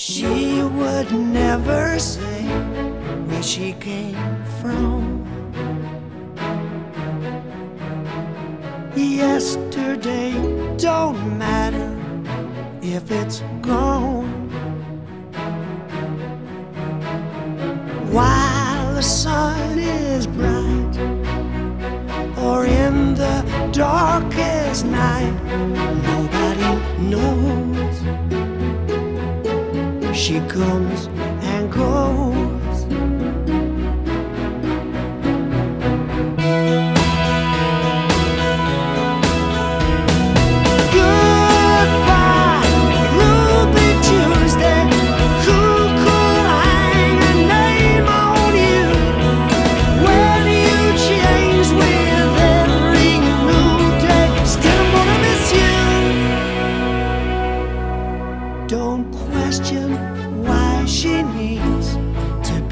She would never say where she came from. Yesterday don't matter if it's gone. While the sun is bright, or in the darkest night, She comes and goes.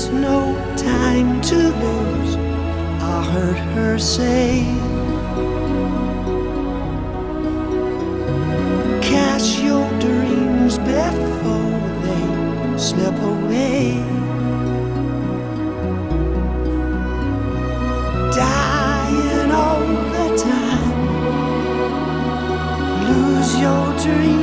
There's no time to lose. I heard her say. Cast your dreams before they slip away. Dying all the time. Lose your dreams